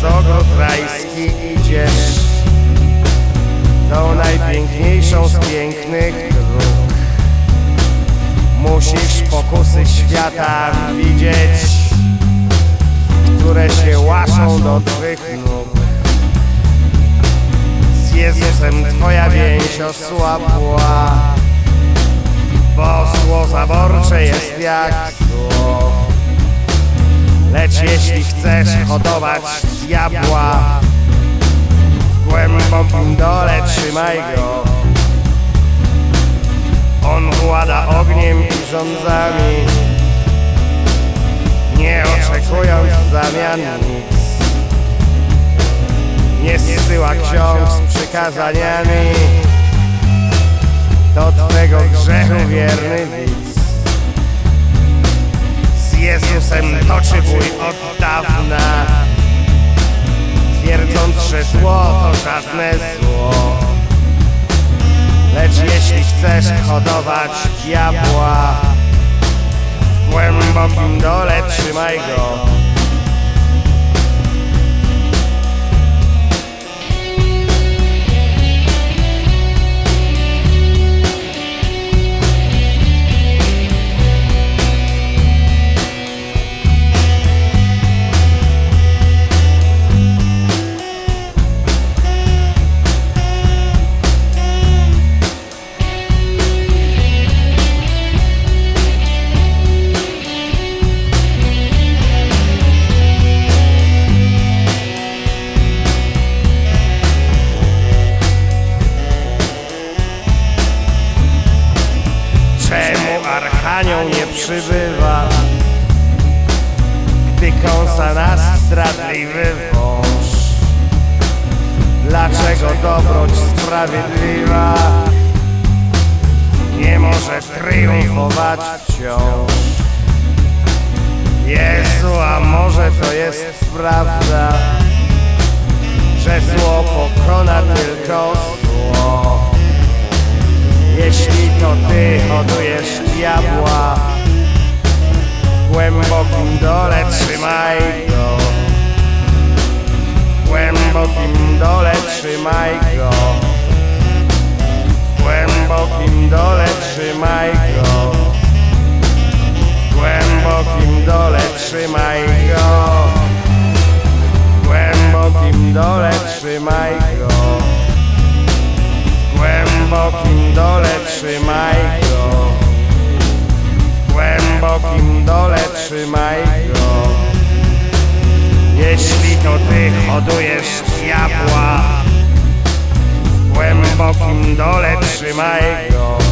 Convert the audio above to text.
przez ogród rajski idziesz Tą najpiękniejszą z pięknych dróg. Musisz pokusy świata widzieć Które się łaszą do twych nóg. Z Jezusem twoja więź osłabła Bo zło zaborcze jest jak zło. Lecz jeśli chcesz hodować diabła. W głębokim dole trzymaj go. On włada ogniem i rządzami Nie oczekując zamian nic. Nie zsyła ksiąg z przykazaniami. To twego grzechu wierny widz. Jezusem toczy bój od dawna Twierdząc, że zło to żadne zło. Lecz jeśli chcesz hodować diabła W głębokim dole trzymaj go Czemu Archanioł nie przybywa Gdy kąsa nas zdradliwy wąż Dlaczego dobroć sprawiedliwa Nie może triumfować wciąż? Jezu, a może to jest prawda Że zło pokona tylko zło? Jeśli to ty hodujesz diabła W głębokim dole trzymaj go. W głębokim dole trzymaj go. W głębokim dole trzymaj go. Głębokim dole trzymaj go. Głębokim dole trzymaj go. Głębokim dole trzymaj głębokim dole trzymaj go. Jeśli to ty hodujesz diabła W głębokim dole trzymaj go